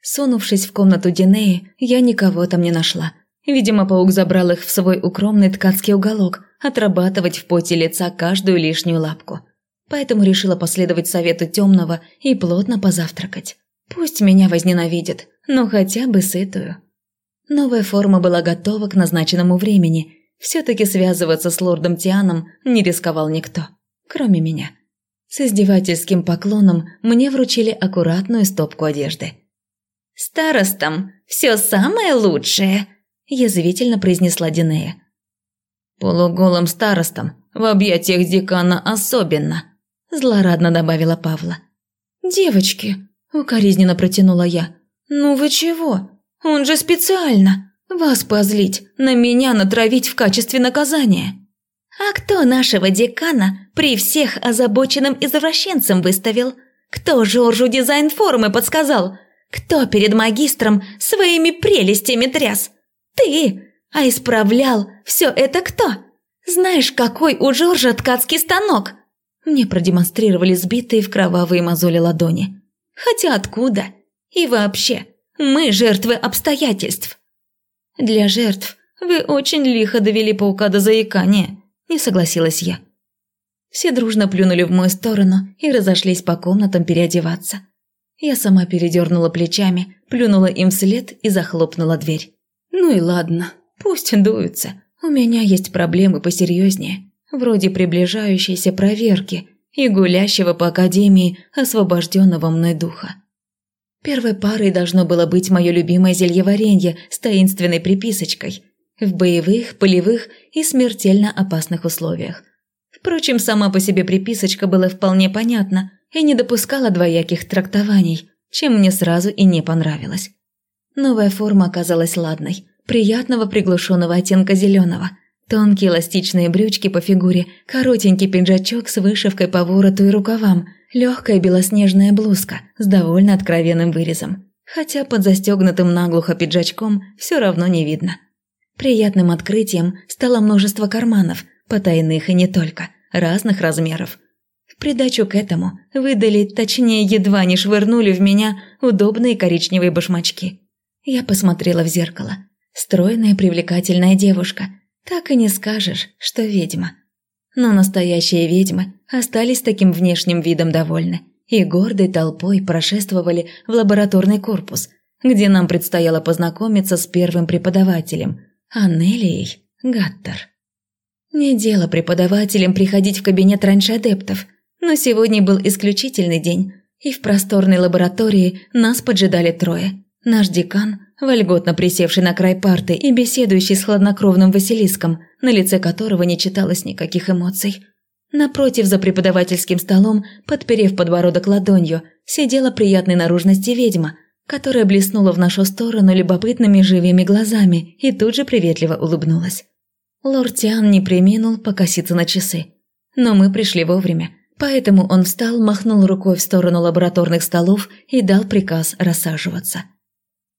Сунувшись в комнату Динеи, я никого там не нашла. Видимо, паук забрал их в свой укромный ткацкий уголок, отрабатывать в поте лица каждую лишнюю лапку. Поэтому решила последовать совету темного и плотно позавтракать. Пусть меня возненавидят, но хотя бы сытую. Новая форма была готова к назначенному времени. Все-таки связываться с лордом Тианом не рисковал никто, кроме меня. С издевательским поклоном мне вручили аккуратную стопку одежды. «Старостам все самое лучшее», – язвительно произнесла Динея. «Полуголым старостам, в объятиях декана особенно», – злорадно добавила Павла. «Девочки», – укоризненно протянула я, – «ну вы чего? Он же специально. Вас позлить, на меня натравить в качестве наказания». «А кто нашего декана при всех озабоченным извращенцем выставил? Кто Жоржу дизайн формы подсказал? Кто перед магистром своими прелестями тряс? Ты! А исправлял все это кто? Знаешь, какой у Жоржа ткацкий станок?» Мне продемонстрировали сбитые в кровавые мозоли ладони. «Хотя откуда? И вообще, мы жертвы обстоятельств». «Для жертв вы очень лихо довели паука до заикания», – не согласилась я. Все дружно плюнули в мою сторону и разошлись по комнатам переодеваться. Я сама передернула плечами, плюнула им вслед и захлопнула дверь. Ну и ладно, пусть дуются. У меня есть проблемы посерьезнее, вроде приближающейся проверки и гулящего по академии освобожденного мной духа. Первой парой должно было быть мое любимое зельеваренье с таинственной приписочкой в боевых, полевых и смертельно опасных условиях. Впрочем, сама по себе приписочка была вполне понятна и не допускала двояких трактований, чем мне сразу и не понравилось. Новая форма оказалась ладной, приятного приглушенного оттенка зеленого. Тонкие эластичные брючки по фигуре, коротенький пиджачок с вышивкой по вороту и рукавам – легкая белоснежная блузка с довольно откровенным вырезом, хотя под застегнутым наглухо пиджачком все равно не видно. Приятным открытием стало множество карманов, потайных и не только, разных размеров. В придачу к этому выдали, точнее едва не швырнули в меня удобные коричневые башмачки. Я посмотрела в зеркало. Стройная привлекательная девушка. Так и не скажешь, что ведьма. Но настоящие ведьмы остались таким внешним видом довольны и гордой толпой прошествовали в лабораторный корпус, где нам предстояло познакомиться с первым преподавателем, Анелией Гаттер. Не дело преподавателям приходить в кабинет раньше адептов, но сегодня был исключительный день, и в просторной лаборатории нас поджидали трое. Наш декан, вольготно присевший на край парты и беседующий с хладнокровным Василиском, на лице которого не читалось никаких эмоций. Напротив, за преподавательским столом, подперев подбородок ладонью, сидела приятной наружности ведьма, которая блеснула в нашу сторону любопытными живыми глазами и тут же приветливо улыбнулась. Лорд Тиан не приминул покоситься на часы. Но мы пришли вовремя, поэтому он встал, махнул рукой в сторону лабораторных столов и дал приказ рассаживаться.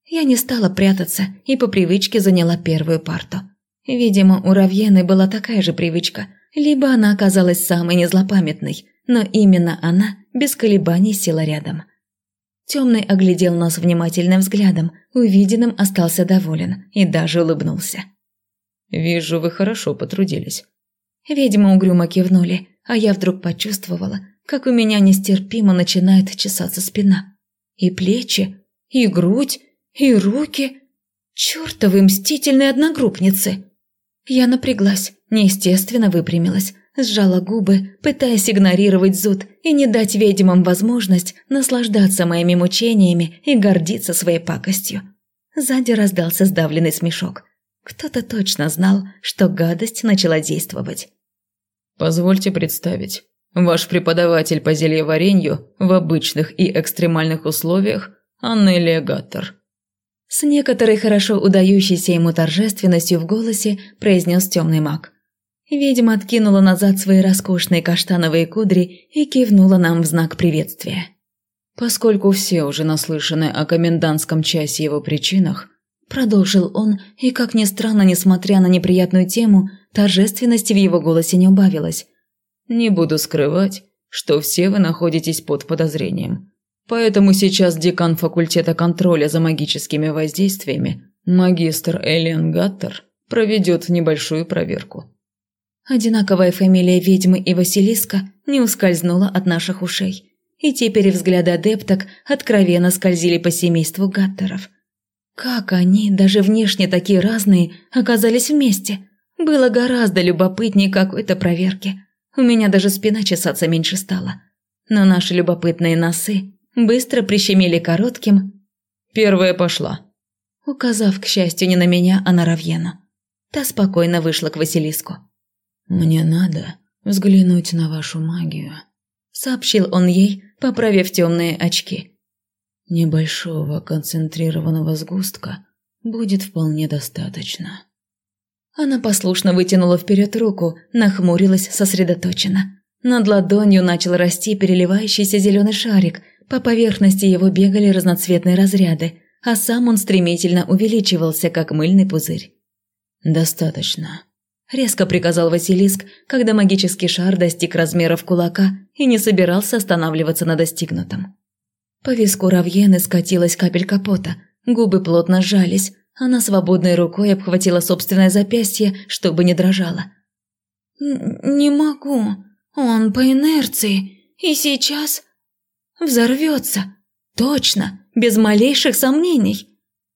Я не стала прятаться и по привычке заняла первую парту. Видимо, у Равьены была такая же привычка, либо она оказалась самой незлопамятной, но именно она без колебаний села рядом. Темный оглядел нас внимательным взглядом, увиденным остался доволен и даже улыбнулся. «Вижу, вы хорошо потрудились». Видимо, угрюмо кивнули, а я вдруг почувствовала, как у меня нестерпимо начинает чесаться спина. И плечи, и грудь, и руки. Чёртовы мстительные одногруппницы. Я напряглась, неестественно выпрямилась, сжала губы, пытаясь игнорировать зуд и не дать ведьмам возможность наслаждаться моими мучениями и гордиться своей пакостью. Сзади раздался сдавленный смешок. Кто-то точно знал, что гадость начала действовать. «Позвольте представить. Ваш преподаватель по зельеваренью в обычных и экстремальных условиях – Аннелия Гаттер». С некоторой хорошо удающейся ему торжественностью в голосе произнес темный маг. Ведьма откинула назад свои роскошные каштановые кудри и кивнула нам в знак приветствия. Поскольку все уже наслышаны о комендантском часе его причинах, продолжил он, и, как ни странно, несмотря на неприятную тему, торжественности в его голосе не убавилось. «Не буду скрывать, что все вы находитесь под подозрением. Поэтому сейчас декан факультета контроля за магическими воздействиями, магистр Элен Гаттер, проведет небольшую проверку. Одинаковая фамилия ведьмы и Василиска не ускользнула от наших ушей, и теперь взгляды адепток откровенно скользили по семейству Гаттеров. Как они, даже внешне такие разные, оказались вместе? Было гораздо любопытнее какой-то проверки. У меня даже спина чесаться меньше стала. Но наши любопытные носы быстро прищемили коротким «Первая пошла», указав, к счастью, не на меня, а на Равьену. Та спокойно вышла к Василиску. «Мне надо взглянуть на вашу магию», — сообщил он ей, поправив темные очки. «Небольшого концентрированного сгустка будет вполне достаточно». Она послушно вытянула вперед руку, нахмурилась сосредоточенно. Над ладонью начал расти переливающийся зеленый шарик, по поверхности его бегали разноцветные разряды, а сам он стремительно увеличивался, как мыльный пузырь. «Достаточно», – резко приказал Василиск, когда магический шар достиг размеров кулака и не собирался останавливаться на достигнутом. По виску Равьены скатилась капелька пота, губы плотно сжались, она свободной рукой обхватила собственное запястье, чтобы не дрожало. «Не могу. Он по инерции. И сейчас...» «Взорвется. Точно без малейших сомнений.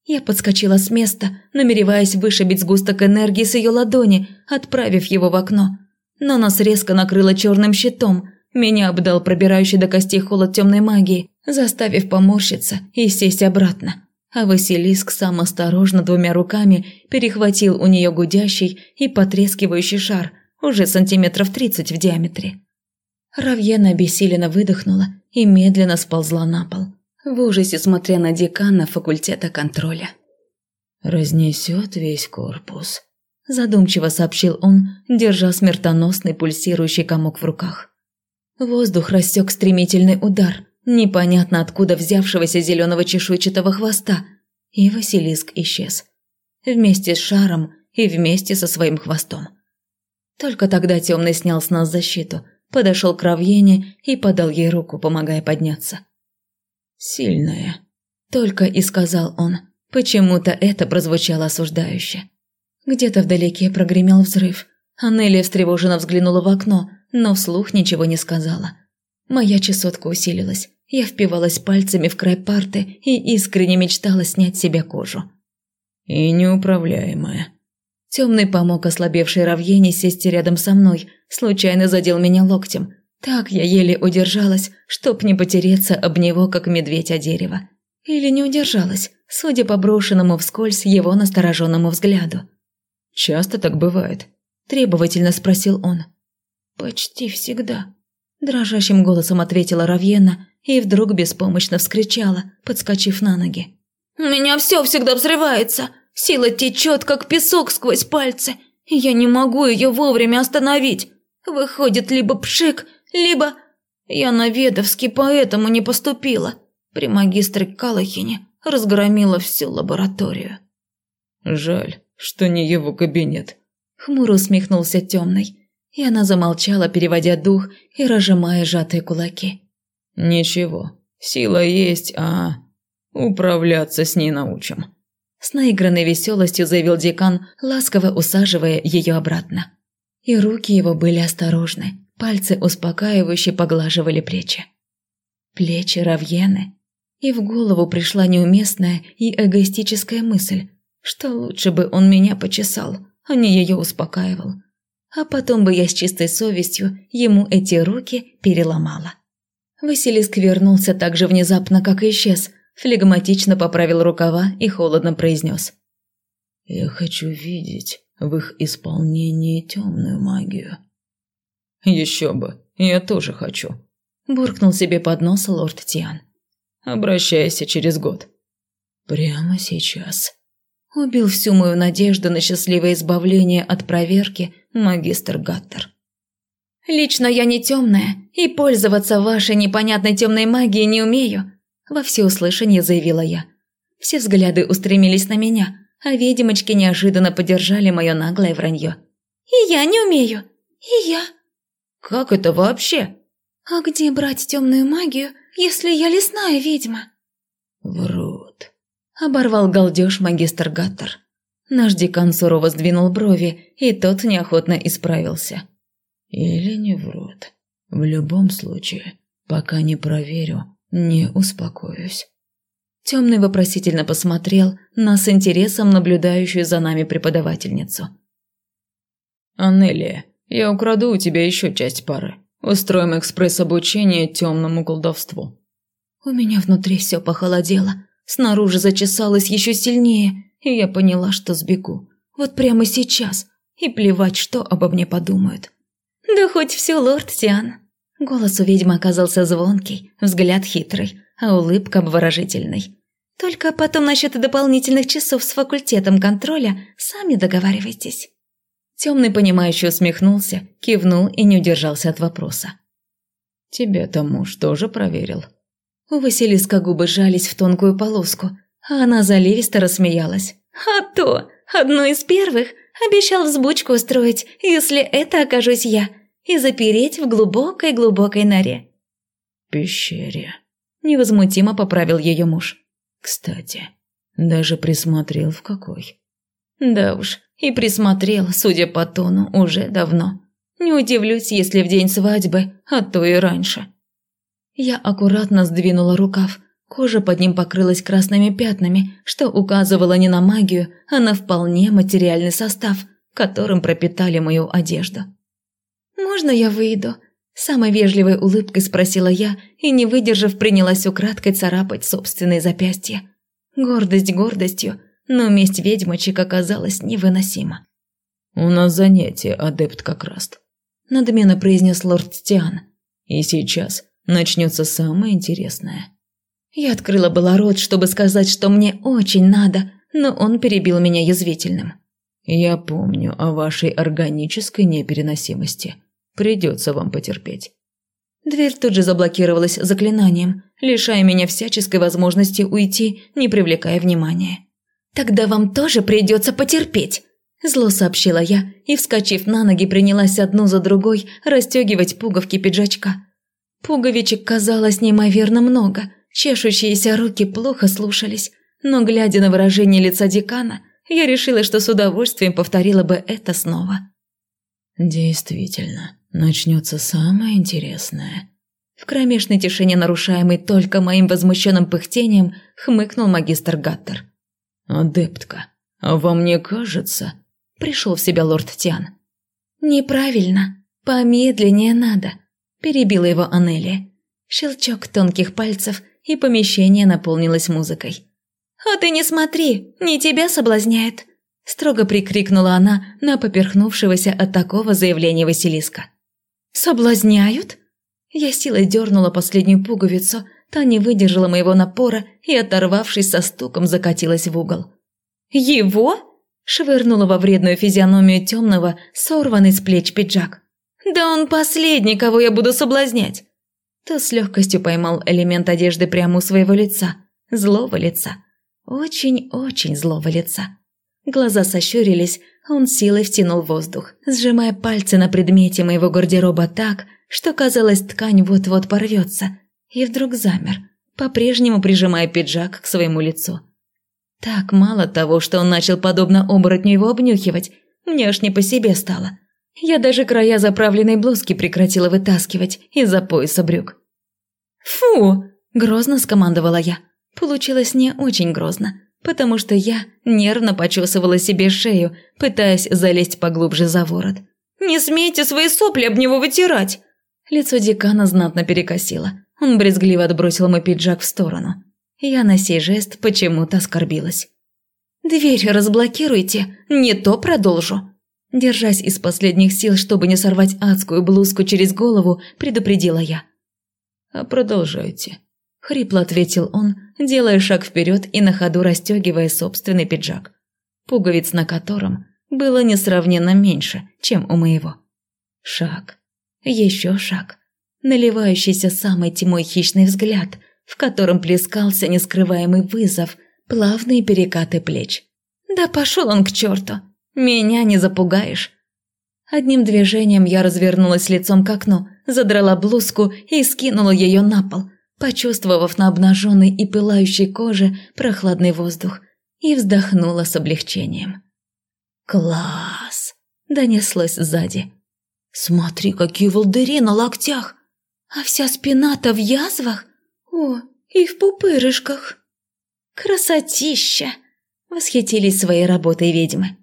Я подскочила с места, намереваясь вышибить сгусток энергии с ее ладони, отправив его в окно. Но нас резко накрыло черным щитом. Меня обдал пробирающий до костей холод темной магии, заставив поморщиться и сесть обратно. А Василиск сам осторожно двумя руками перехватил у нее гудящий и потрескивающий шар, уже сантиметров тридцать в диаметре. Равьена обессиленно выдохнула и медленно сползла на пол в ужасе смотря на декана факультета контроля. «Разнесет весь корпус», – задумчиво сообщил он, держа смертоносный пульсирующий комок в руках. Воздух рассек стремительный удар, непонятно откуда взявшегося зеленого чешуйчатого хвоста, и Василиск исчез. Вместе с шаром и вместе со своим хвостом. Только тогда темный снял с нас защиту, подошел к Равьене и подал ей руку, помогая подняться. «Сильная», – только и сказал он. Почему-то это прозвучало осуждающе. Где-то вдалеке прогремел взрыв. Анелия встревоженно взглянула в окно, но вслух ничего не сказала. Моя чесотка усилилась. Я впивалась пальцами в край парты и искренне мечтала снять с себя кожу. «И неуправляемая». Темный помог ослабевшей Равьене сесть рядом со мной, случайно задел меня локтем, так я еле удержалась, чтоб не потереться об него, как медведь о дерево. Или не удержалась, судя по брошенному вскользь его настороженному взгляду. «Часто так бывает?» – требовательно спросил он. «Почти всегда», – дрожащим голосом ответила Равьена и вдруг беспомощно вскричала, подскочив на ноги. «У меня все всегда взрывается, сила течет, как песок сквозь пальцы, я не могу ее вовремя остановить. Выходит либо пшик, либо я на Ведовский поэтому не поступила. При магистре Калахине разгромила всю лабораторию. Жаль, что не его кабинет. Хмуро усмехнулся темный, и она замолчала, переводя дух и разжимая сжатые кулаки. Ничего, сила есть, а управляться с ней научим. С наигранной веселостью заявил декан, ласково усаживая ее обратно. И руки его были осторожны, Пальцы успокаивающе поглаживали плечи. Плечи Равьены. И в голову пришла неуместная и эгоистическая мысль, что лучше бы он меня почесал, а не ее успокаивал. А потом бы я с чистой совестью ему эти руки переломала. Василиск вернулся так же внезапно, как и исчез, флегматично поправил рукава и холодно произнес. «Я хочу видеть в их исполнении темную магию». «Еще бы, я тоже хочу», – буркнул себе под нос лорд Тиан. «Обращайся через год». «Прямо сейчас». Убил всю мою надежду на счастливое избавление от проверки магистр Гаттер. «Лично я не темная, и пользоваться вашей непонятной темной магией не умею», – во всеуслышание заявила я. Все взгляды устремились на меня, а ведьмочки неожиданно поддержали мое наглое вранье. «И я не умею, и я», как это вообще? А где брать темную магию, если я лесная ведьма?» «Врут», – оборвал галдеж магистр Гаттер. Наш декан сурово сдвинул брови, и тот неохотно исправился. «Или не врут. В любом случае, пока не проверю, не успокоюсь». Темный вопросительно посмотрел на с интересом наблюдающую за нами преподавательницу. «Аннелия, я украду у тебя еще часть пары. Устроим экспресс-обучение темному колдовству». У меня внутри все похолодело, снаружи зачесалось еще сильнее, и я поняла, что сбегу. Вот прямо сейчас. И плевать, что обо мне подумают. «Да хоть все, лорд Тиан». Голос у ведьмы оказался звонкий, взгляд хитрый, а улыбка обворожительной. «Только потом насчет дополнительных часов с факультетом контроля сами договаривайтесь». Темный, понимающий, усмехнулся, кивнул и не удержался от вопроса. «Тебя-то муж тоже проверил?» У Василиска губы жались в тонкую полоску, а она заливисто рассмеялась. «А то! Одно из первых обещал взбучку устроить, если это окажусь я, и запереть в глубокой-глубокой норе». «Пещере», – невозмутимо поправил ее муж. «Кстати, даже присмотрел в какой». «Да уж, и присмотрел, судя по тону, уже давно. Не удивлюсь, если в день свадьбы, а то и раньше». Я аккуратно сдвинула рукав. Кожа под ним покрылась красными пятнами, что указывало не на магию, а на вполне материальный состав, которым пропитали мою одежду. «Можно я выйду?» Самой вежливой улыбкой спросила я и, не выдержав, принялась украдкой царапать собственные запястья. Гордость гордостью, но месть ведьмочек оказалась невыносима. «У нас занятие, адепт как раз», – надменно произнес лорд Тиан. «И сейчас начнется самое интересное». Я открыла было рот, чтобы сказать, что мне очень надо, но он перебил меня язвительным. «Я помню о вашей органической непереносимости. Придется вам потерпеть». Дверь тут же заблокировалась заклинанием, лишая меня всяческой возможности уйти, не привлекая внимания. «Тогда вам тоже придется потерпеть», – зло сообщила я и, вскочив на ноги, принялась одну за другой расстегивать пуговки пиджачка. Пуговичек казалось неимоверно много, чешущиеся руки плохо слушались, но, глядя на выражение лица декана, я решила, что с удовольствием повторила бы это снова. «Действительно, начнется самое интересное». В кромешной тишине, нарушаемой только моим возмущенным пыхтением, хмыкнул магистр Гаттер. «Адептка, а вам не кажется?» Пришел в себя лорд Тиан. «Неправильно. Помедленнее надо перебила его Анелия. Щелчок тонких пальцев, и помещение наполнилось музыкой. «А ты не смотри, не тебя соблазняет!» Строго прикрикнула она на поперхнувшегося от такого заявления Василиска. «Соблазняют?» Я силой дернула последнюю пуговицу, та не выдержала моего напора и, оторвавшись со стуком, закатилась в угол. «Его?» – швырнула во вредную физиономию темного, сорванный с плеч пиджак. «Да он последний, кого я буду соблазнять!» То с легкостью поймал элемент одежды прямо у своего лица. Злого лица. Очень-очень злого лица. Глаза сощурились, он силой втянул воздух, сжимая пальцы на предмете моего гардероба так, что казалось, ткань вот-вот порвется, и вдруг замер, по-прежнему прижимая пиджак к своему лицу. Так мало того, что он начал подобно оборотню его обнюхивать, мне аж не по себе стало. Я даже края заправленной блузки прекратила вытаскивать из-за пояса брюк. «Фу!» – грозно скомандовала я. Получилось не очень грозно, потому что я нервно почесывала себе шею, пытаясь залезть поглубже за ворот. «Не смейте свои сопли об него вытирать!» Лицо декана знатно перекосило. Он брезгливо отбросил мой пиджак в сторону. Я на сей жест почему-то оскорбилась. «Дверь разблокируйте, не то продолжу», Держась из последних сил, чтобы не сорвать адскую блузку через голову, предупредила я. «А продолжайте», – хрипло ответил он, делая шаг вперед и на ходу расстегивая собственный пиджак, пуговиц на котором было несравненно меньше, чем у моего. Шаг. Еще шаг. Наливающийся самой тьмой хищный взгляд, в котором плескался нескрываемый вызов, плавные перекаты плеч. «Да пошел он к черту!» Меня не запугаешь. Одним движением я развернулась лицом к окну, задрала блузку и скинула ее на пол. почувствовав на обнаженной и пылающей коже прохладный воздух, и вздохнула с облегчением. «Класс!» – донеслось сзади. «Смотри, какие волдыри на локтях! А вся спина-то в язвах! О, и в пупырышках!» «Красотища!» – восхитились своей работой ведьмы.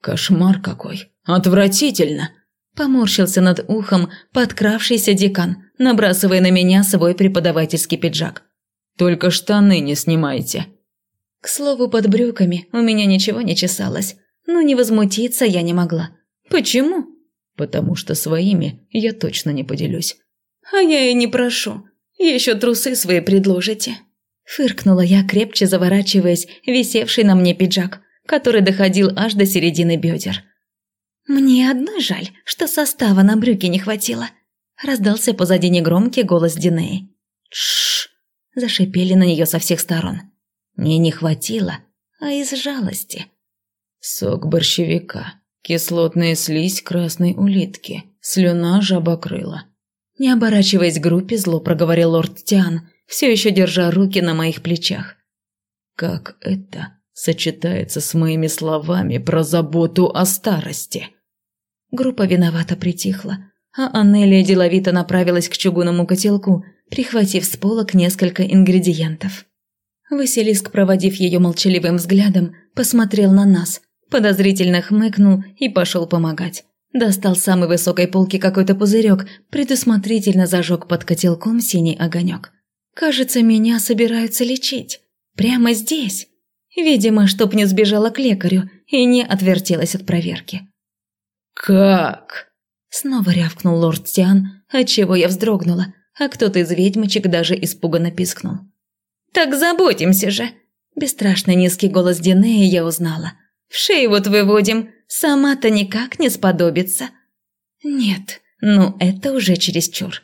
«Кошмар какой! Отвратительно!» – поморщился над ухом подкравшийся декан, набрасывая на меня свой преподавательский пиджак. «Только штаны не снимайте!» К слову, под брюками у меня ничего не чесалось, но не возмутиться я не могла. Почему? Потому что своими я точно не поделюсь. А я и не прошу. Еще трусы свои предложите. Фыркнула я, крепче заворачиваясь висевший на мне пиджак, который доходил аж до середины бедер. «Мне одной жаль, что состава на брюки не хватило», – раздался позади негромкий голос Динеи. «Тш!» – зашипели на нее со всех сторон. «Не не хватило, а из жалости». Сок борщевика, кислотная слизь красной улитки, слюна жабокрыла. Не оборачиваясь к группе, зло проговорил лорд Тиан, все еще держа руки на моих плечах. Как это сочетается с моими словами про заботу о старости? Группа виновато притихла, а Аннелия деловито направилась к чугунному котелку, прихватив с полок несколько ингредиентов. Василиск, проводив ее молчаливым взглядом, посмотрел на нас, подозрительно хмыкнул и пошел помогать. Достал с самой высокой полки какой-то пузырек, предусмотрительно зажег под котелком синий огонек. Кажется, меня собираются лечить. Прямо здесь. Видимо, чтоб не сбежала к лекарю и не отвертелась от проверки. «Как?» Снова рявкнул лорд Тиан, отчего я вздрогнула, а кто-то из ведьмочек даже испуганно пискнул. «Так заботимся же!» Бесстрашный низкий голос Динеи я узнала. «В шею вот выводим, сама-то никак не сподобится». «Нет, ну это уже чересчур.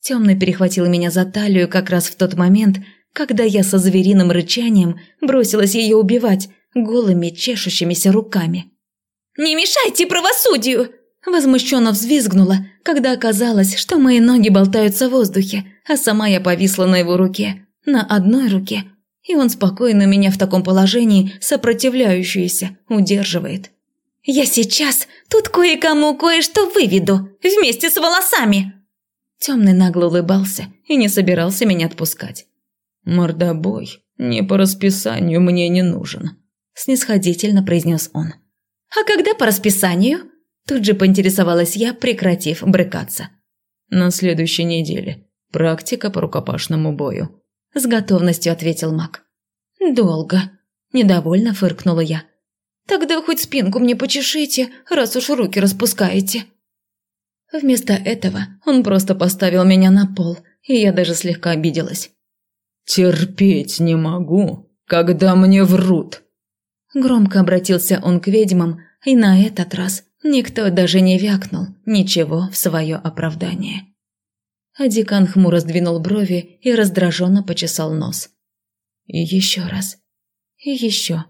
Темный перехватил меня за талию как раз в тот момент, когда я со звериным рычанием бросилась ее убивать голыми чешущимися руками. «Не мешайте правосудию!» Возмущенно взвизгнула, когда оказалось, что мои ноги болтаются в воздухе, а сама я повисла на его руке, на одной руке, и он спокойно меня в таком положении, сопротивляющуюся, удерживает. «Я сейчас тут кое-кому кое-что выведу, вместе с волосами!» Темный нагло улыбался и не собирался меня отпускать. «Мордобой не по расписанию мне не нужен», – снисходительно произнес он. «А когда по расписанию?» Тут же поинтересовалась я, прекратив брыкаться. «На следующей неделе. Практика по рукопашному бою», – с готовностью ответил маг. «Долго», – недовольно фыркнула я. «Тогда хоть спинку мне почешите, раз уж руки распускаете». Вместо этого он просто поставил меня на пол, и я даже слегка обиделась. «Терпеть не могу, когда мне врут!» Громко обратился он к ведьмам, и на этот раз никто даже не вякнул ничего в свое оправдание. А декан хмуро сдвинул брови и раздраженно почесал нос. И еще раз. И еще.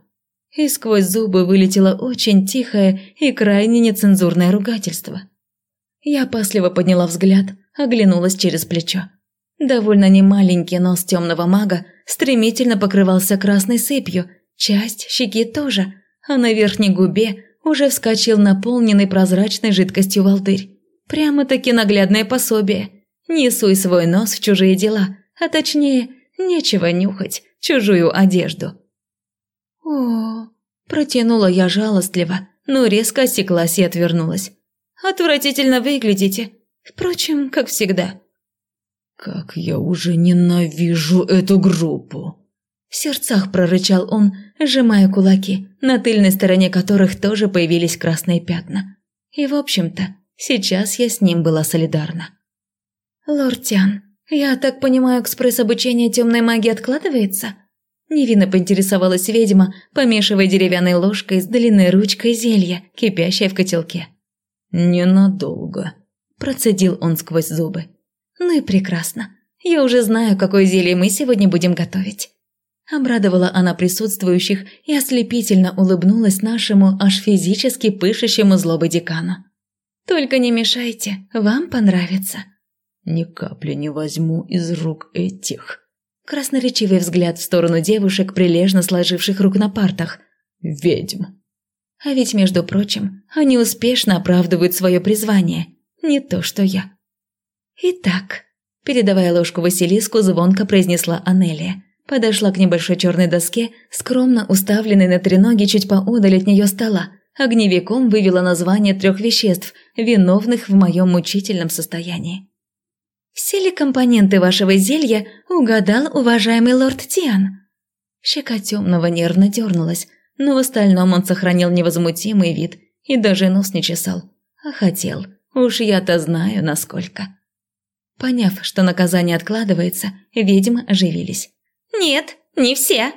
И сквозь зубы вылетело очень тихое и крайне нецензурное ругательство. Я опасливо подняла взгляд, оглянулась через плечо. Довольно немаленький нос темного мага стремительно покрывался красной сыпью, часть щеки тоже, а на верхней губе уже вскочил наполненный прозрачной жидкостью волдырь. Прямо-таки наглядное пособие. Не суй свой нос в чужие дела, а точнее, нечего нюхать чужую одежду. О, протянула я жалостливо, но резко осеклась и отвернулась. Отвратительно выглядите. Впрочем, как всегда». «Как я уже ненавижу эту группу!» В сердцах прорычал он, сжимая кулаки, на тыльной стороне которых тоже появились красные пятна. И, в общем-то, сейчас я с ним была солидарна. «Лорд Тян, я так понимаю, экспресс-обучение темной магии откладывается?» Невинно поинтересовалась ведьма, помешивая деревянной ложкой с длинной ручкой зелья, кипящее в котелке. «Ненадолго», – процедил он сквозь зубы. «Ну и прекрасно. Я уже знаю, какое зелье мы сегодня будем готовить». Обрадовала она присутствующих и ослепительно улыбнулась нашему аж физически пышущему злобы декану. «Только не мешайте, вам понравится». ни капли не возьму из рук этих. Красноречивый взгляд в сторону девушек, прилежно сложивших рук на партах. Ведьм. А ведь, между прочим, они успешно оправдывают свое призвание. Не то, что я. Итак, передавая ложку Василиску, звонко произнесла Анелия. Подошла к небольшой черной доске, скромно уставленной на треноги чуть поодаль от нее стола. Огневиком вывела название трех веществ, виновных в моем мучительном состоянии. «Все ли компоненты вашего зелья угадал уважаемый лорд Тиан?» Щека темного нервно дернулась, но в остальном он сохранил невозмутимый вид и даже нос не чесал. А хотел, уж я-то знаю, насколько. Поняв, что наказание откладывается, ведьмы оживились. «Нет, не все!»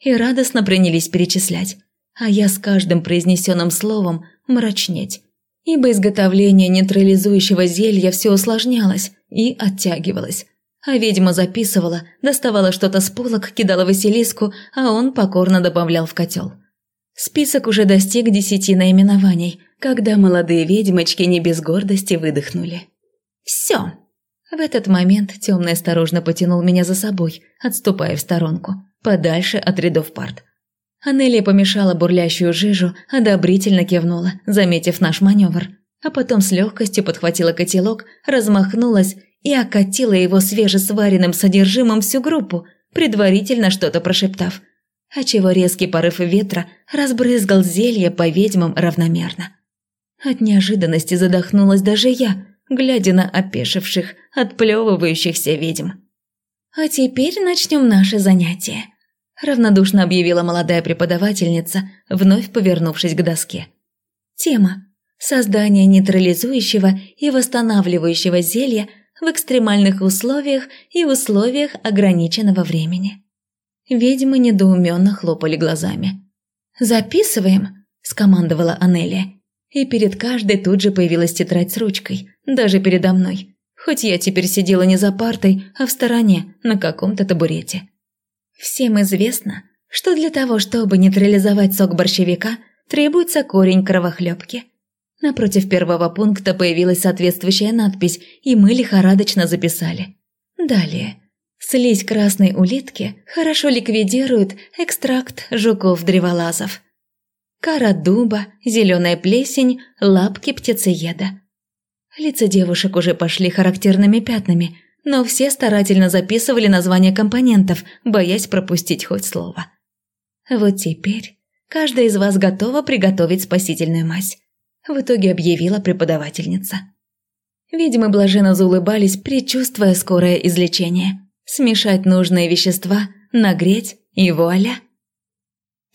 И радостно принялись перечислять, а я с каждым произнесенным словом мрачнеть, ибо изготовление нейтрализующего зелья все усложнялось и оттягивалось. А ведьма записывала, доставала что-то с полок, кидала Василиску, а он покорно добавлял в котел. Список уже достиг десяти наименований, когда молодые ведьмочки не без гордости выдохнули. «Все!» В этот момент темный осторожно потянул меня за собой, отступая в сторонку, подальше от рядов парт. Анелия помешала бурлящую жижу, одобрительно кивнула, заметив наш маневр, а потом с легкостью подхватила котелок, размахнулась и окатила его свежесваренным содержимым всю группу, предварительно что-то прошептав, отчего резкий порыв ветра разбрызгал зелье по ведьмам равномерно. От неожиданности задохнулась даже я, глядя на опешивших, отплевывающихся ведьм. «А теперь начнем наше занятие», – равнодушно объявила молодая преподавательница, вновь повернувшись к доске. «Тема – создание нейтрализующего и восстанавливающего зелья в экстремальных условиях и условиях ограниченного времени». Ведьмы недоуменно хлопали глазами. «Записываем», – скомандовала Анелия. И перед каждой тут же появилась тетрадь с ручкой, даже передо мной. Хоть я теперь сидела не за партой, а в стороне, на каком-то табурете. Всем известно, что для того, чтобы нейтрализовать сок борщевика, требуется корень кровохлебки. Напротив первого пункта появилась соответствующая надпись, и мы лихорадочно записали. Далее. Слизь красной улитки хорошо ликвидирует экстракт жуков-древолазов. Кора дуба, зеленая плесень, лапки птицееда. Лица девушек уже пошли характерными пятнами, но все старательно записывали названия компонентов, боясь пропустить хоть слово. Вот теперь каждая из вас готова приготовить спасительную мазь. В итоге объявила преподавательница. Видимо, блаженно заулыбались, предчувствуя скорое излечение. Смешать нужные вещества, нагреть и вуаля.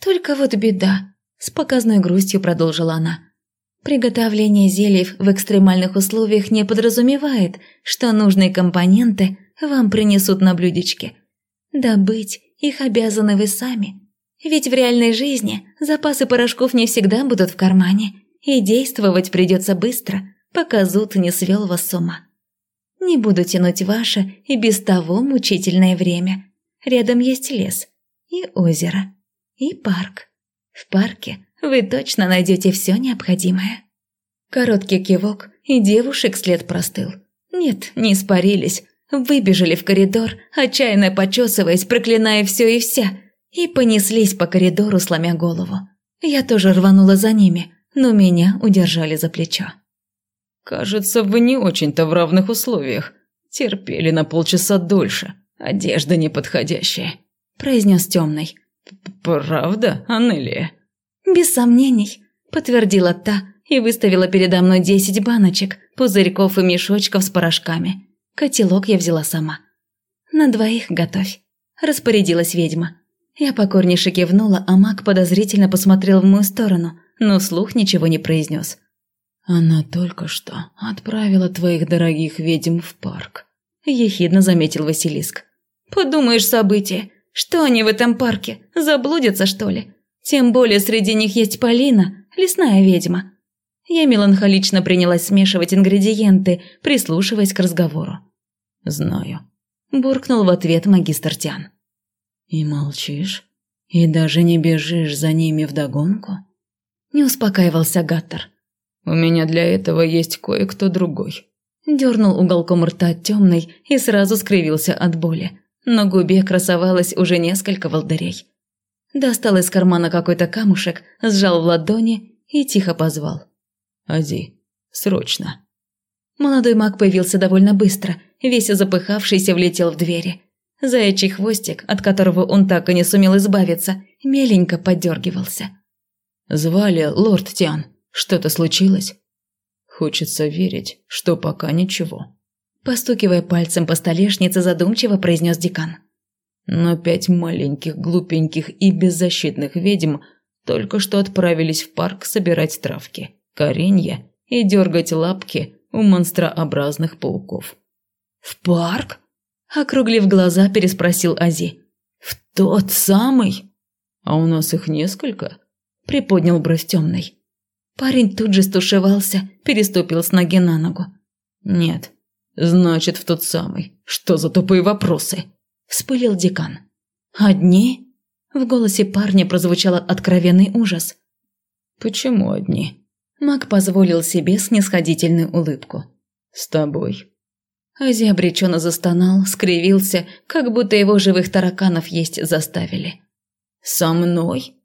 Только вот беда. С показной грустью продолжила она. Приготовление зельев в экстремальных условиях не подразумевает, что нужные компоненты вам принесут на блюдечке. Добыть их обязаны вы сами. Ведь в реальной жизни запасы порошков не всегда будут в кармане, и действовать придется быстро, пока зуд не свел вас с ума. Не буду тянуть ваше и без того мучительное время. Рядом есть лес и озеро, и парк. В парке вы точно найдете все необходимое. Короткий кивок, и девушек след простыл. Нет, не испарились. Выбежали в коридор, отчаянно почесываясь, проклиная все и вся, и понеслись по коридору, сломя голову. Я тоже рванула за ними, но меня удержали за плечо. «Кажется, вы не очень-то в равных условиях. Терпели на полчаса дольше. Одежда неподходящая», – произнес темный. «Правда, Анелия?» «Без сомнений», – подтвердила та и выставила передо мной десять баночек, пузырьков и мешочков с порошками. Котелок я взяла сама. «На двоих готовь», – распорядилась ведьма. Я покорнейше кивнула, а маг подозрительно посмотрел в мою сторону, но вслух ничего не произнес. «Она только что отправила твоих дорогих ведьм в парк», – ехидно заметил Василиск. «Подумаешь, событие. Что они в этом парке? Заблудятся, что ли? Тем более среди них есть Полина, лесная ведьма. Я меланхолично принялась смешивать ингредиенты, прислушиваясь к разговору. «Знаю», – буркнул в ответ магистр Тян. «И молчишь? И даже не бежишь за ними вдогонку?» Не успокаивался Гаттер. «У меня для этого есть кое-кто другой». Дернул уголком рта темный и сразу скривился от боли. На губе красовалось уже несколько волдырей. Достал из кармана какой-то камушек, сжал в ладони и тихо позвал. «Ази, срочно!» Молодой маг появился довольно быстро, весь запыхавшийся влетел в двери. Заячий хвостик, от которого он так и не сумел избавиться, меленько подергивался. «Звали лорд Тиан. Что-то случилось?» «Хочется верить, что пока ничего». Постукивая пальцем по столешнице, задумчиво произнес декан. Но пять маленьких, глупеньких и беззащитных ведьм только что отправились в парк собирать травки, коренья и дергать лапки у монстрообразных пауков. «В парк?» – округлив глаза, переспросил Ази. «В тот самый?» «А у нас их несколько?» – приподнял бровь темный. Парень тут же стушевался, переступил с ноги на ногу. «Нет, значит, в тот самый. Что за тупые вопросы?» – вспылил декан. «Одни?» – в голосе парня прозвучал откровенный ужас. «Почему одни?» Маг позволил себе снисходительную улыбку. «С тобой». Ази обреченно застонал, скривился, как будто его живых тараканов есть заставили. «Со мной?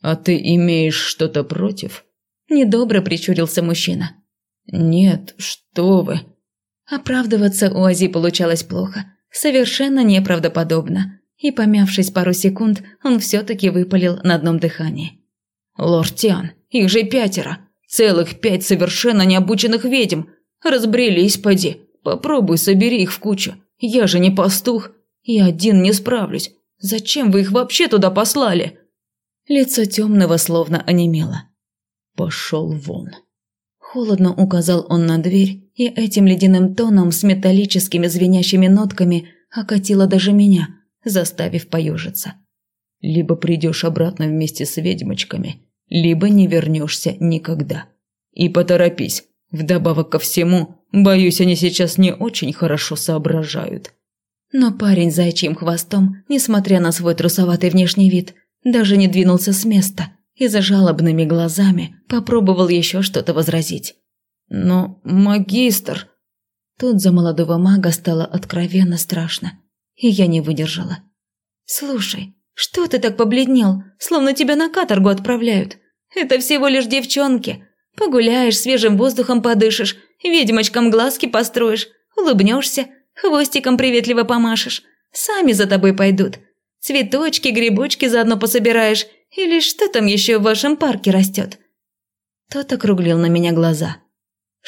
А ты имеешь что-то против?» Недобро причурился мужчина. «Нет, что вы». Оправдываться у Ази получалось плохо. Совершенно неправдоподобно. И помявшись пару секунд, он все-таки выпалил на одном дыхании. «Лорд Тиан, их же пятеро. Целых пять совершенно необученных ведьм. Разбрелись, поди. Попробуй собери их в кучу. Я же не пастух. И один не справлюсь. Зачем вы их вообще туда послали?» Лицо темного словно онемело. «Пошел вон». Холодно указал он на дверь, и этим ледяным тоном с металлическими звенящими нотками окатило даже меня, заставив поежиться. «Либо придешь обратно вместе с ведьмочками, либо не вернешься никогда. И поторопись, вдобавок ко всему, боюсь, они сейчас не очень хорошо соображают». Но парень зайчьим хвостом, несмотря на свой трусоватый внешний вид, даже не двинулся с места и за жалобными глазами попробовал еще что-то возразить. «Но, магистр...» Тут за молодого мага стало откровенно страшно, и я не выдержала. «Слушай, что ты так побледнел, словно тебя на каторгу отправляют? Это всего лишь девчонки. Погуляешь, свежим воздухом подышишь, ведьмочкам глазки построишь, улыбнешься, хвостиком приветливо помашешь. Сами за тобой пойдут. Цветочки, грибочки заодно пособираешь, или что там еще в вашем парке растет?» Тот округлил на меня глаза –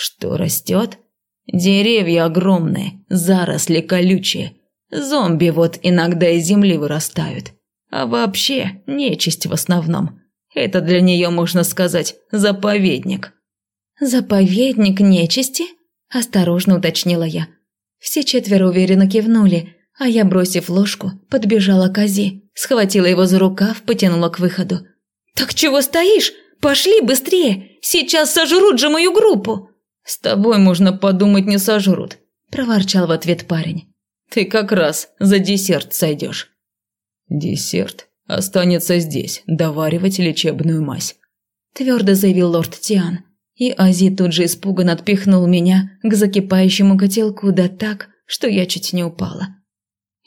что растет? Деревья огромные, заросли колючие. Зомби вот иногда из земли вырастают. А вообще, нечисть в основном. Это для нее, можно сказать, заповедник. «Заповедник нечисти?» – осторожно уточнила я. Все четверо уверенно кивнули, а я, бросив ложку, подбежала к Ази, схватила его за рукав, потянула к выходу. «Так чего стоишь? Пошли быстрее! Сейчас сожрут же мою группу!» «С тобой, можно подумать, не сожрут», – проворчал в ответ парень. «Ты как раз за десерт сойдешь». «Десерт останется здесь, доваривать лечебную мазь», – твердо заявил лорд Тиан. И Ази тут же испуганно отпихнул меня к закипающему котелку, да так, что я чуть не упала.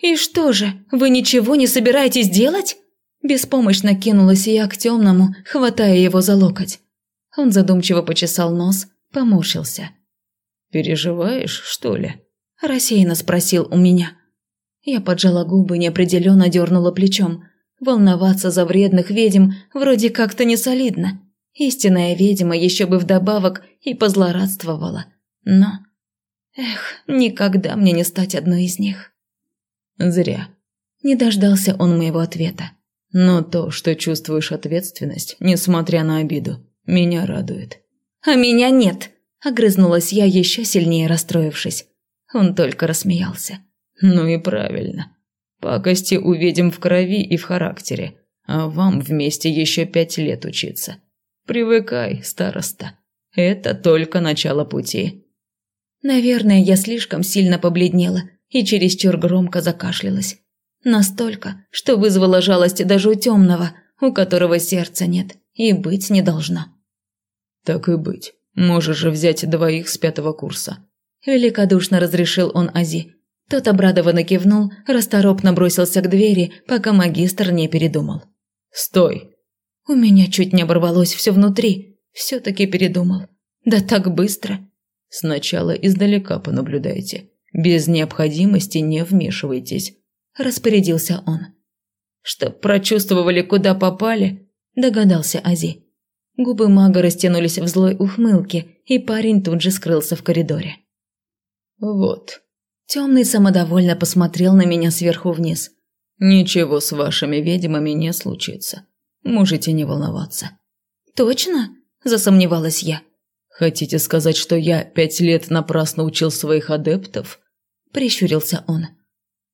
«И что же, вы ничего не собираетесь делать?» Беспомощно кинулась я к темному, хватая его за локоть. Он задумчиво почесал нос, поморщился. «Переживаешь, что ли?» – рассеянно спросил у меня. Я поджала губы, неопределенно дернула плечом. Волноваться за вредных ведьм вроде как-то не солидно. Истинная ведьма еще бы вдобавок и позлорадствовала. Но... Эх, никогда мне не стать одной из них. Зря. Не дождался он моего ответа. Но то, что чувствуешь ответственность, несмотря на обиду, меня радует. «А меня нет!» – огрызнулась я, еще сильнее расстроившись. Он только рассмеялся. «Ну и правильно. Пакости увидим в крови и в характере, а вам вместе еще пять лет учиться. Привыкай, староста. Это только начало пути». Наверное, я слишком сильно побледнела и чересчур громко закашлялась. Настолько, что вызвала жалость даже у темного, у которого сердца нет и быть не должно. «Так и быть. Можешь же взять двоих с пятого курса». – великодушно разрешил он Ази. Тот обрадованно кивнул, расторопно бросился к двери, пока магистр не передумал. «Стой!» У меня чуть не оборвалось все внутри. Все-таки передумал. Да так быстро. Сначала издалека понаблюдайте. Без необходимости не вмешивайтесь. Распорядился он. Чтоб прочувствовали, куда попали, догадался Ази. Губы мага растянулись в злой ухмылке, и парень тут же скрылся в коридоре. Вот. Темный самодовольно посмотрел на меня сверху вниз. Ничего с вашими ведьмами не случится. Можете не волноваться. Точно? Засомневалась я. Хотите сказать, что я пять лет напрасно учил своих адептов? Прищурился он.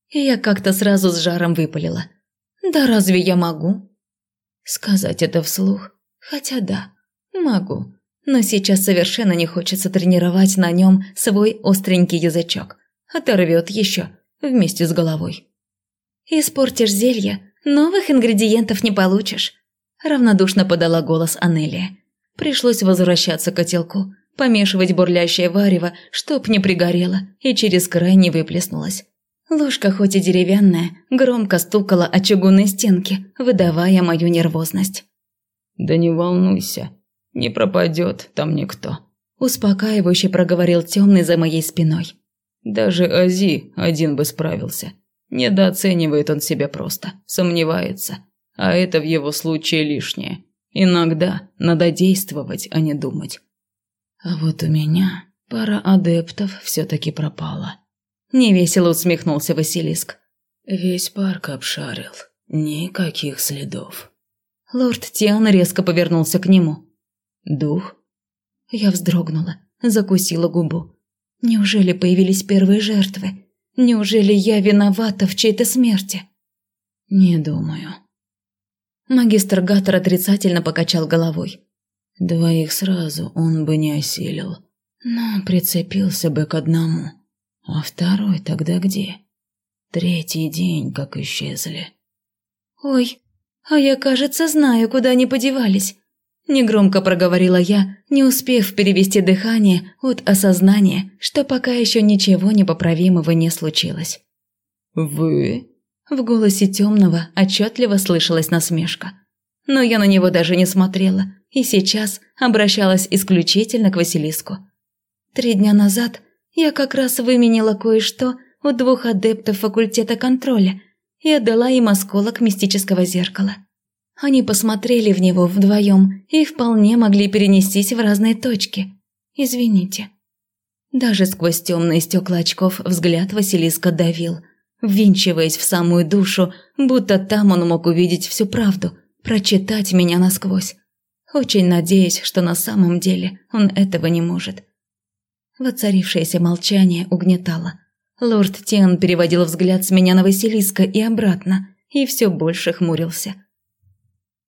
И я как-то сразу с жаром выпалила. Да разве я могу? Сказать это вслух? Хотя да, могу. Но сейчас совершенно не хочется тренировать на нем свой остренький язычок. Оторвет еще вместе с головой. Испортишь зелье, новых ингредиентов не получишь. Равнодушно подала голос Анелия. Пришлось возвращаться к котелку, помешивать бурлящее варево, чтоб не пригорело, и через край не выплеснулось. Ложка, хоть и деревянная, громко стукала о чугунной стенке, выдавая мою нервозность. «Да не волнуйся, не пропадет там никто», – успокаивающе проговорил темный за моей спиной. «Даже Ази один бы справился. Недооценивает он себя просто, сомневается. А это в его случае лишнее. Иногда надо действовать, а не думать. А вот у меня пара адептов все-таки пропала. Невесело усмехнулся Василиск. Весь парк обшарил. Никаких следов. Лорд Тиан резко повернулся к нему. «Дух?» Я вздрогнула, закусила губу. Неужели появились первые жертвы? Неужели я виновата в чьей-то смерти? Не думаю. Магистр Гаттер отрицательно покачал головой. Двоих сразу он бы не осилил, но прицепился бы к одному. А второй тогда где? Третий день, как исчезли. «Ой, а я, кажется, знаю, куда они подевались», – негромко проговорила я, не успев перевести дыхание от осознания, что пока еще ничего непоправимого не случилось. «Вы?» В голосе темного отчетливо слышалась насмешка. Но я на него даже не смотрела, и сейчас обращалась исключительно к Василиску. Три дня назад я как раз выменила кое-что у двух адептов факультета контроля и отдала им осколок мистического зеркала. Они посмотрели в него вдвоем и вполне могли перенестись в разные точки. Извините. Даже сквозь темные стекла очков взгляд Василиска давил, ввинчиваясь в самую душу, будто там он мог увидеть всю правду, прочитать меня насквозь. Очень надеюсь, что на самом деле он этого не может. Воцарившееся молчание угнетало. Лорд Тиан переводил взгляд с меня на Василиска и обратно, и все больше хмурился.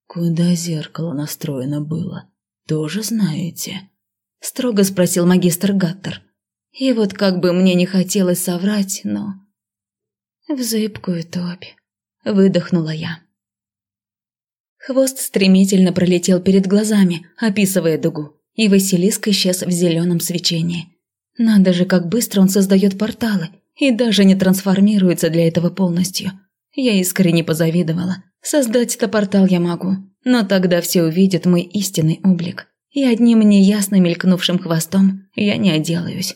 «Куда зеркало настроено было, тоже знаете?» Строго спросил магистр Гаттер. И вот как бы мне не хотелось соврать, но... В зыбкую топь. Выдохнула я. Хвост стремительно пролетел перед глазами, описывая дугу, и Василиск исчез в зеленом свечении. Надо же, как быстро он создает порталы и даже не трансформируется для этого полностью. Я искренне позавидовала. Создать-то портал я могу, но тогда все увидят мой истинный облик, и одним неясно мелькнувшим хвостом я не отделаюсь.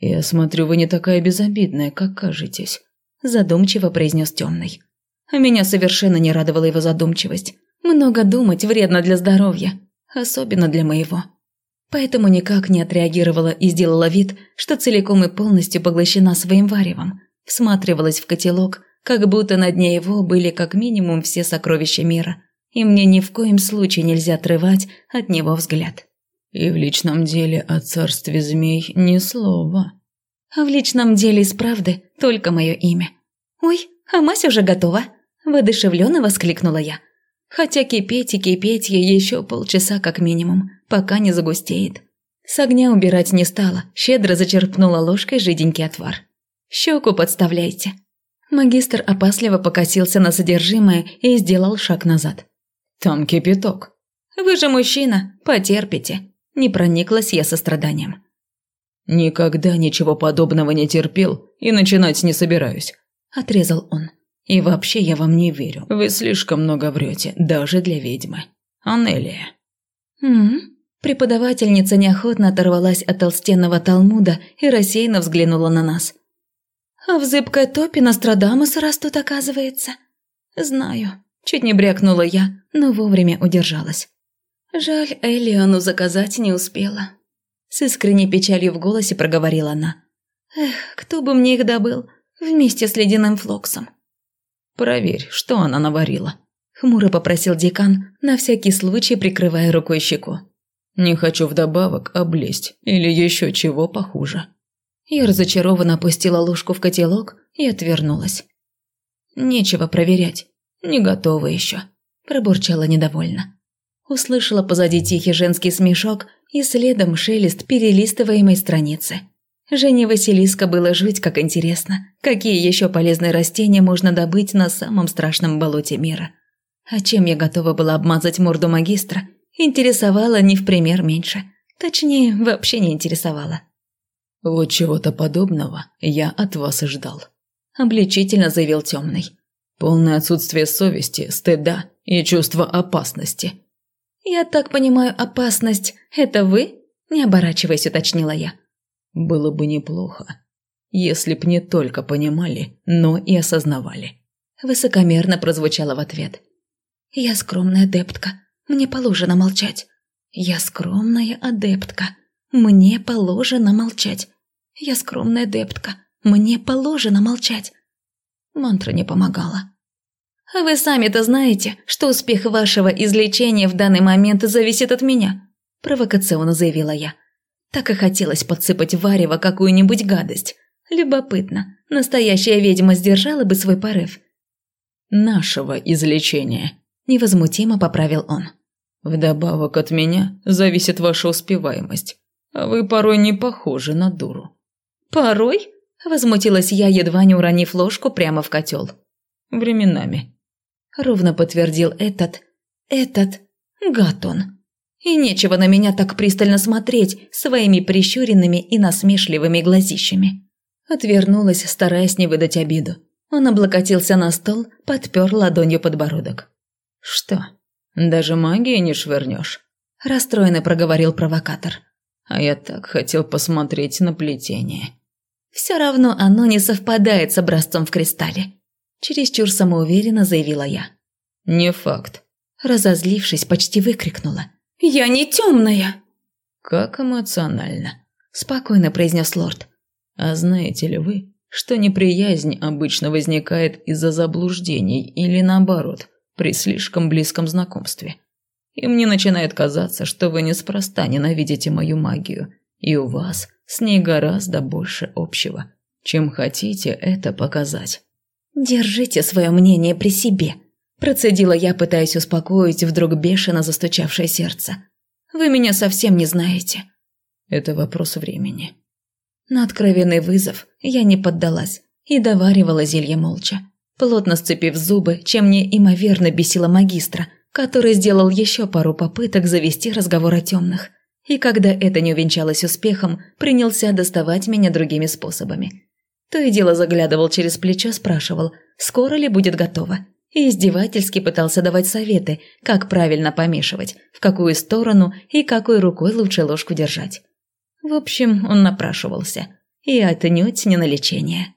«Я смотрю, вы не такая безобидная, как кажетесь», – задумчиво произнес темный. Меня совершенно не радовала его задумчивость. Много думать вредно для здоровья, особенно для моего. Поэтому никак не отреагировала и сделала вид, что целиком и полностью поглощена своим варевом. Всматривалась в котелок, как будто на дне его были как минимум все сокровища мира, и мне ни в коем случае нельзя отрывать от него взгляд. И в личном деле о царстве змей ни слова. А в личном деле из правды только мое имя. «Ой, а мазь уже готова!» – воодушевленно воскликнула я. Хотя кипеть и кипеть ей еще полчаса как минимум, пока не загустеет. С огня убирать не стала, щедро зачерпнула ложкой жиденький отвар. «Щеку подставляйте». Магистр опасливо покосился на содержимое и сделал шаг назад. «Там кипяток». «Вы же мужчина, потерпите». Не прониклась я состраданием. Никогда ничего подобного не терпел и начинать не собираюсь», – отрезал он. «И вообще я вам не верю. Вы слишком много врете, даже для ведьмы. Анелия». «М-м-м». Преподавательница неохотно оторвалась от толстенного талмуда и рассеянно взглянула на нас. «А в зыбкой топе Нострадамус растут, оказывается?» «Знаю», – чуть не брякнула я, но вовремя удержалась. Жаль, Элиону заказать не успела. С искренней печалью в голосе проговорила она. Эх, кто бы мне их добыл, вместе с ледяным флоксом. «Проверь, что она наварила», – хмуро попросил декан, на всякий случай прикрывая рукой щеку. Не хочу вдобавок облезть или еще чего похуже. Я разочарованно опустила ложку в котелок и отвернулась. Нечего проверять, не готова еще, пробурчала недовольно. Услышала позади тихий женский смешок и следом шелест перелистываемой страницы. Жене Василиска было жить как интересно, какие еще полезные растения можно добыть на самом страшном болоте мира. А чем я готова была обмазать морду магистра – интересовала не в пример меньше. Точнее, вообще не интересовала. «Вот чего-то подобного я от вас и ждал», – обличительно заявил темный. «Полное отсутствие совести, стыда и чувства опасности». «Я так понимаю, опасность – это вы?» – не оборачиваясь, уточнила я. «Было бы неплохо, если б не только понимали, но и осознавали». Высокомерно прозвучало в ответ. «Я скромная адептка, мне положено молчать. Я скромная адептка. Мне положено молчать. Я скромная адептка. Мне положено молчать. Мантра не помогала. Вы сами-то знаете, что успех вашего излечения в данный момент зависит от меня, провокационно заявила я. Так и хотелось подсыпать варево какую-нибудь гадость. Любопытно, настоящая ведьма сдержала бы свой порыв. Нашего излечения, невозмутимо поправил он. Вдобавок от меня зависит ваша успеваемость, а вы порой не похожи на дуру». «Порой?» – возмутилась я, едва не уронив ложку прямо в котел. «Временами», – ровно подтвердил этот, этот, Гатон. И нечего на меня так пристально смотреть своими прищуренными и насмешливыми глазищами. Отвернулась, стараясь не выдать обиду. Он облокотился на стол, подпер ладонью подбородок. «Что, даже магии не швырнешь», – расстроенно проговорил провокатор. «А я так хотел посмотреть на плетение». «Все равно оно не совпадает с образцом в кристалле», – чересчур самоуверенно заявила я. «Не факт», – разозлившись, почти выкрикнула. «Я не темная!» «Как эмоционально», – спокойно произнес лорд. «А знаете ли вы, что неприязнь обычно возникает из-за заблуждений или наоборот – при слишком близком знакомстве. И мне начинает казаться, что вы неспроста ненавидите мою магию, и у вас с ней гораздо больше общего, чем хотите это показать. «Держите свое мнение при себе», – процедила я, пытаясь успокоить вдруг бешено застучавшее сердце. «Вы меня совсем не знаете». «Это вопрос времени». На откровенный вызов я не поддалась и доваривала зелье молча плотно сцепив зубы, чем неимоверно бесила магистра, который сделал еще пару попыток завести разговор о темных. И когда это не увенчалось успехом, принялся доставать меня другими способами. То и дело заглядывал через плечо, спрашивал, скоро ли будет готово, и издевательски пытался давать советы, как правильно помешивать, в какую сторону и какой рукой лучше ложку держать. В общем, он напрашивался, и отнюдь не на лечение.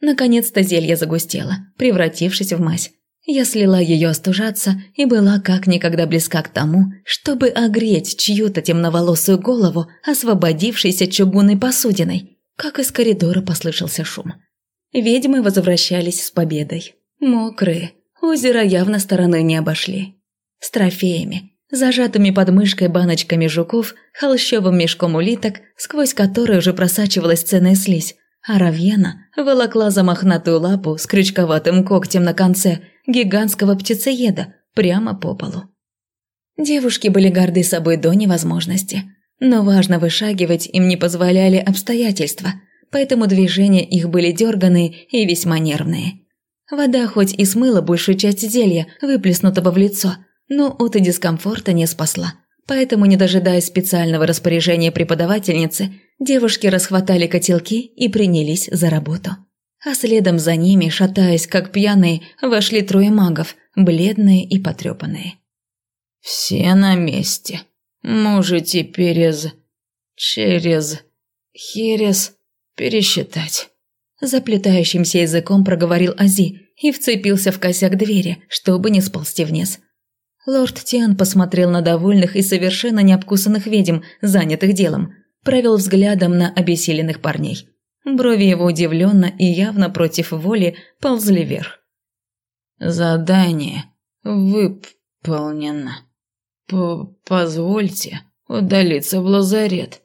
Наконец-то зелье загустело, превратившись в мазь. Я слила ее остужаться и была как никогда близка к тому, чтобы огреть чью-то темноволосую голову, освободившейся чугунной посудиной, как из коридора послышался шум. Ведьмы возвращались с победой. Мокрые, озеро явно стороной не обошли. С трофеями, зажатыми под мышкой баночками жуков, холщовым мешком улиток, сквозь который уже просачивалась ценная слизь, а Равьена волокла за мохнатую лапу с крючковатым когтем на конце гигантского птицееда прямо по полу. Девушки были горды собой до невозможности, но важно вышагивать им не позволяли обстоятельства, поэтому движения их были дерганые и весьма нервные. Вода хоть и смыла большую часть зелья, выплеснутого в лицо, но от дискомфорта не спасла. Поэтому, не дожидаясь специального распоряжения преподавательницы, Девушки расхватали котелки и принялись за работу. А следом за ними, шатаясь как пьяные, вошли трое магов, бледные и потрепанные. «Все на месте. Можете перез... через... херес пересчитать». Заплетающимся языком проговорил Ази и вцепился в косяк двери, чтобы не сползти вниз. Лорд Тиан посмотрел на довольных и совершенно необкусанных ведьм, занятых делом, провел взглядом на обессиленных парней. Брови его удивленно и явно против воли ползли вверх. «Задание выполнено. П Позвольте удалиться в лазарет».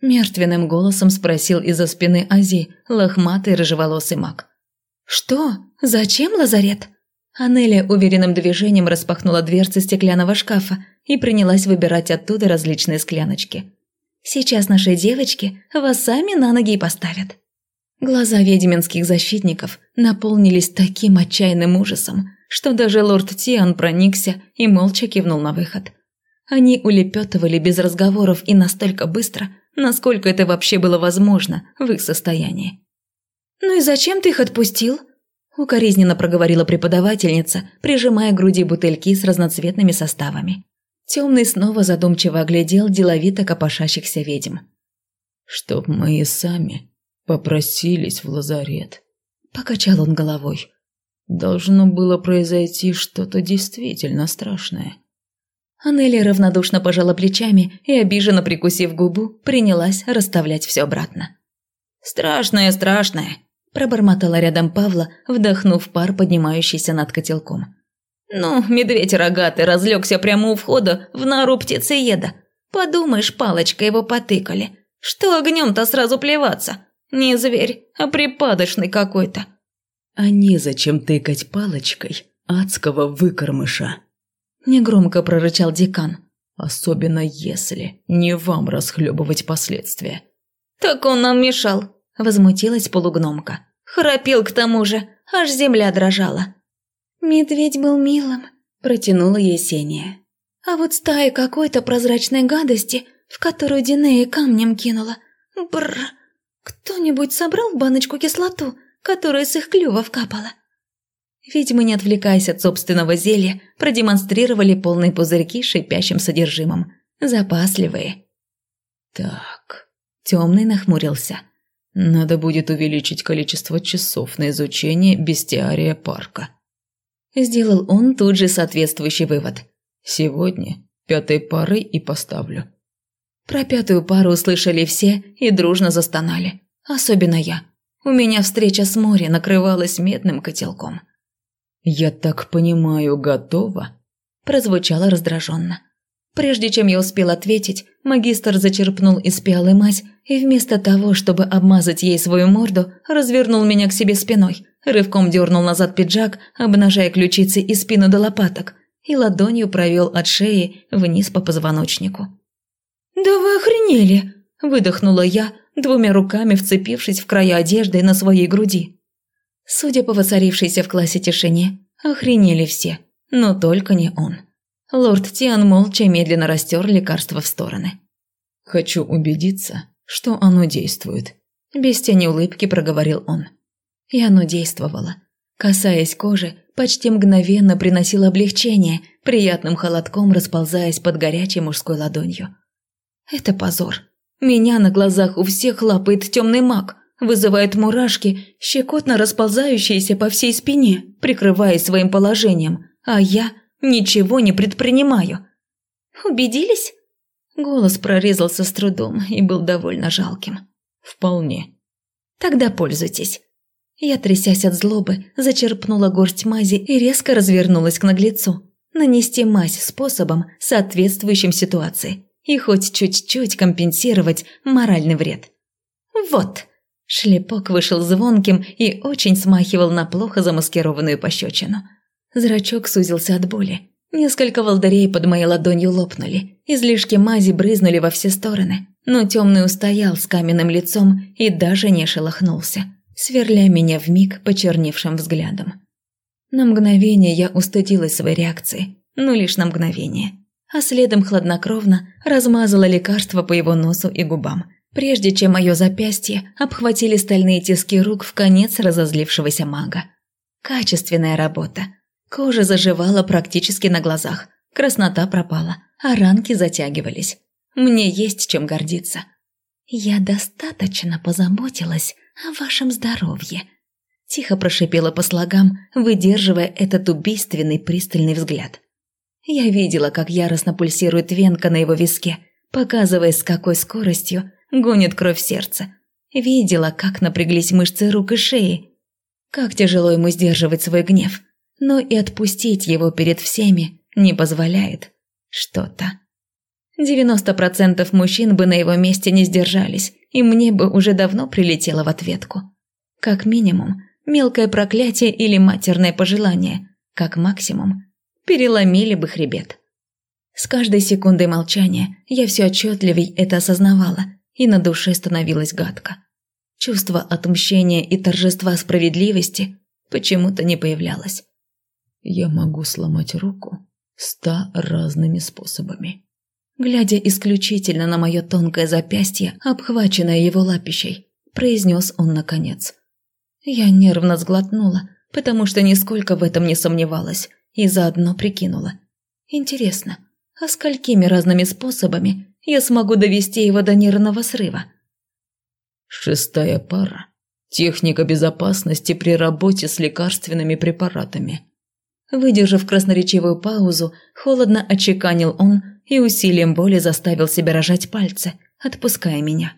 Мертвенным голосом спросил из-за спины Ази, лохматый рыжеволосый маг. «Что? Зачем лазарет?» Анелия уверенным движением распахнула дверцы стеклянного шкафа и принялась выбирать оттуда различные скляночки. «Сейчас наши девочки вас сами на ноги поставят». Глаза ведьминских защитников наполнились таким отчаянным ужасом, что даже лорд Тиан проникся и молча кивнул на выход. Они улепетывали без разговоров и настолько быстро, насколько это вообще было возможно в их состоянии. «Ну и зачем ты их отпустил?» – укоризненно проговорила преподавательница, прижимая к груди бутыльки с разноцветными составами. Темный снова задумчиво оглядел деловито копошащихся ведьм. «Чтоб мы и сами попросились в лазарет», – покачал он головой. «Должно было произойти что-то действительно страшное». Анелия равнодушно пожала плечами и, обиженно прикусив губу, принялась расставлять все обратно. «Страшное, страшное!» – пробормотала рядом Павла, вдохнув пар, поднимающийся над котелком. «Ну, медведь рогатый разлегся прямо у входа в нору птицееда. Подумаешь, палочкой его потыкали. Что огнем-то сразу плеваться? Не зверь, а припадочный какой-то». «А незачем тыкать палочкой адского выкормыша», негромко прорычал декан. Особенно если не вам расхлебывать последствия. Так он нам мешал, возмутилась полугномка. Храпел к тому же, аж земля дрожала. Медведь был милым, протянула Есения. А вот стая какой-то прозрачной гадости, в которую Динея камнем кинула. Бррр. Кто-нибудь собрал в баночку кислоту, которая с их клювов капала? Ведьмы, не отвлекаясь от собственного зелья, продемонстрировали полные пузырьки шипящим содержимым. Запасливые. «Так...» Темный нахмурился. «Надо будет увеличить количество часов на изучение бестиария парка». Сделал он тут же соответствующий вывод. «Сегодня пятой парой и поставлю». Про пятую пару услышали все и дружно застонали. Особенно я. У меня встреча с морем накрывалась медным котелком. «Я так понимаю, готова?» прозвучало раздраженно. Прежде чем я успел ответить, магистр зачерпнул из пиалы мазь и вместо того, чтобы обмазать ей свою морду, развернул меня к себе спиной, рывком дернул назад пиджак, обнажая ключицы и спину до лопаток, и ладонью провел от шеи вниз по позвоночнику. «Да вы охренели!» – выдохнула я, двумя руками вцепившись в края одежды на своей груди. Судя по воцарившейся в классе тишине, охренели все, но только не он. Лорд Тиан молча и медленно растер лекарство в стороны. «Хочу убедиться, что оно действует», – без тени улыбки проговорил он. И оно действовало. Касаясь кожи, почти мгновенно приносило облегчение, приятным холодком расползаясь под горячей мужской ладонью. Это позор. Меня на глазах у всех лапает темный маг – вызывает мурашки, щекотно расползающиеся по всей спине, прикрываясь своим положением, а я ничего не предпринимаю. «Убедились?» Голос прорезался с трудом и был довольно жалким. «Вполне». «Тогда пользуйтесь». Я, трясясь от злобы, зачерпнула горсть мази и резко развернулась к наглецу. Нанести мазь способом, соответствующим ситуации, и хоть чуть-чуть компенсировать моральный вред. «Вот!» Шлепок вышел звонким и очень смахивал на плохо замаскированную пощечину. Зрачок сузился от боли. Несколько волдырей под моей ладонью лопнули. Излишки мази брызнули во все стороны. Но темный устоял с каменным лицом и даже не шелохнулся, сверля меня вмиг почерневшим взглядом. На мгновение я устыдилась своей реакции, но лишь на мгновение. А следом хладнокровно размазала лекарство по его носу и губам – прежде чем мое запястье обхватили стальные тиски рук в конец разозлившегося мага. Качественная работа. Кожа заживала практически на глазах, краснота пропала, а ранки затягивались. Мне есть чем гордиться. «Я достаточно позаботилась о вашем здоровье», – тихо прошипела по слогам, выдерживая этот убийственный пристальный взгляд. Я видела, как яростно пульсирует венка на его виске, показывая, с какой скоростью гонит кровь в сердце. Видела, как напряглись мышцы рук и шеи. Как тяжело ему сдерживать свой гнев, но и отпустить его перед всеми не позволяет что-то. 90% мужчин бы на его месте не сдержались, и мне бы уже давно прилетело в ответку. Как минимум, мелкое проклятие или матерное пожелание, как максимум, переломили бы хребет. С каждой секундой молчания я все отчетливей это осознавала, и на душе становилось гадко. Чувство отмщения и торжества справедливости почему-то не появлялось. «Я могу сломать руку ста разными способами», глядя исключительно на мое тонкое запястье, обхваченное его лапищей, произнес он наконец. Я нервно сглотнула, потому что нисколько в этом не сомневалась, и заодно прикинула. Интересно, а сколькими разными способами я смогу довести его до нервного срыва? Шестая пара. Техника безопасности при работе с лекарственными препаратами. Выдержав красноречивую паузу, холодно отчеканил он и усилием воли заставил себя рожать пальцы, отпуская меня.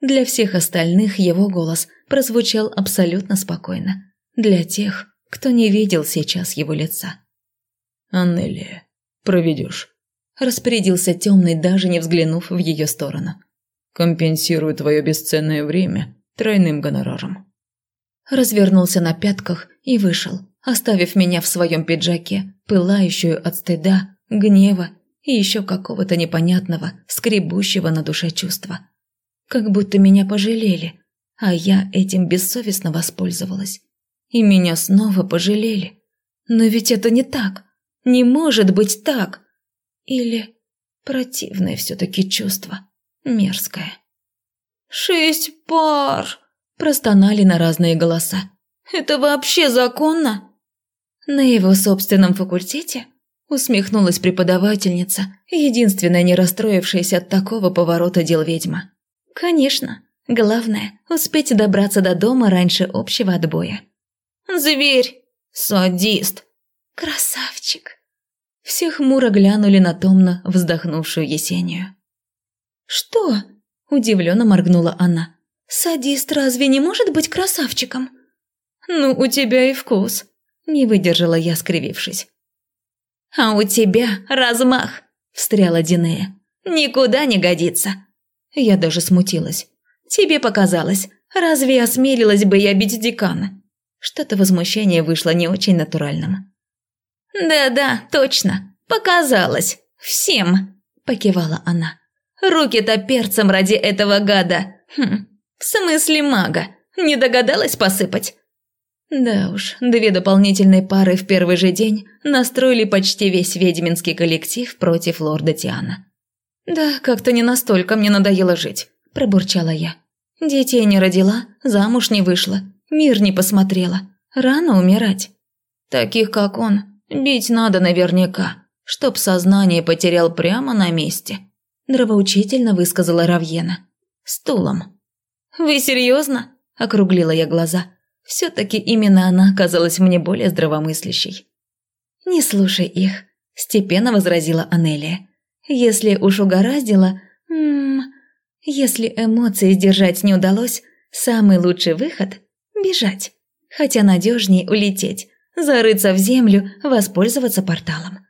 Для всех остальных его голос прозвучал абсолютно спокойно. Для тех, кто не видел сейчас его лица. «Аннелия, проведешь», – распорядился темный, даже не взглянув в ее сторону. «Компенсирую твое бесценное время тройным гонораром». Развернулся на пятках и вышел, оставив меня в своем пиджаке, пылающую от стыда, гнева и еще какого-то непонятного, скребущего на душе чувства. Как будто меня пожалели, а я этим бессовестно воспользовалась. И меня снова пожалели. Но ведь это не так. Не может быть так. Или противное все-таки чувство. Мерзкое. «Шесть пар!» – простонали на разные голоса. «Это вообще законно?» На его собственном факультете усмехнулась преподавательница, единственная не расстроившаяся от такого поворота дел ведьма. Конечно, главное – успеть добраться до дома раньше общего отбоя. «Зверь! Садист! Красавчик!» Все хмуро глянули на томно вздохнувшую Есению. «Что?» – удивленно моргнула она. «Садист разве не может быть красавчиком?» «Ну, у тебя и вкус», – не выдержала я, скривившись. «А у тебя размах!» – встряла Динея. «Никуда не годится!» Я даже смутилась. «Тебе показалось, разве осмелилась бы я бить декана?» Что-то возмущение вышло не очень натуральным. «Да-да, точно, показалось. Всем!» – покивала она. «Руки-то перцем ради этого гада. Хм, в смысле мага. Не догадалась посыпать?» Да уж, две дополнительные пары в первый же день настроили почти весь ведьминский коллектив против лорда Тиана. «Да, как-то не настолько мне надоело жить», – пробурчала я. «Детей не родила, замуж не вышла, мир не посмотрела. Рано умирать. Таких, как он, бить надо наверняка, чтоб сознание потерял прямо на месте», – нравоучительно высказала Равьена. «Стулом». «Вы серьезно?» – округлила я глаза – все-таки именно она казалась мне более здравомыслящей. «Не слушай их», – степенно возразила Анелия. «Если уж угораздило... М -м, если эмоции сдержать не удалось, самый лучший выход – бежать. Хотя надежнее улететь, зарыться в землю, воспользоваться порталом».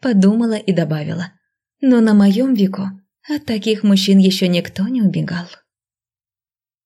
Подумала и добавила. «Но на моем веку от таких мужчин еще никто не убегал».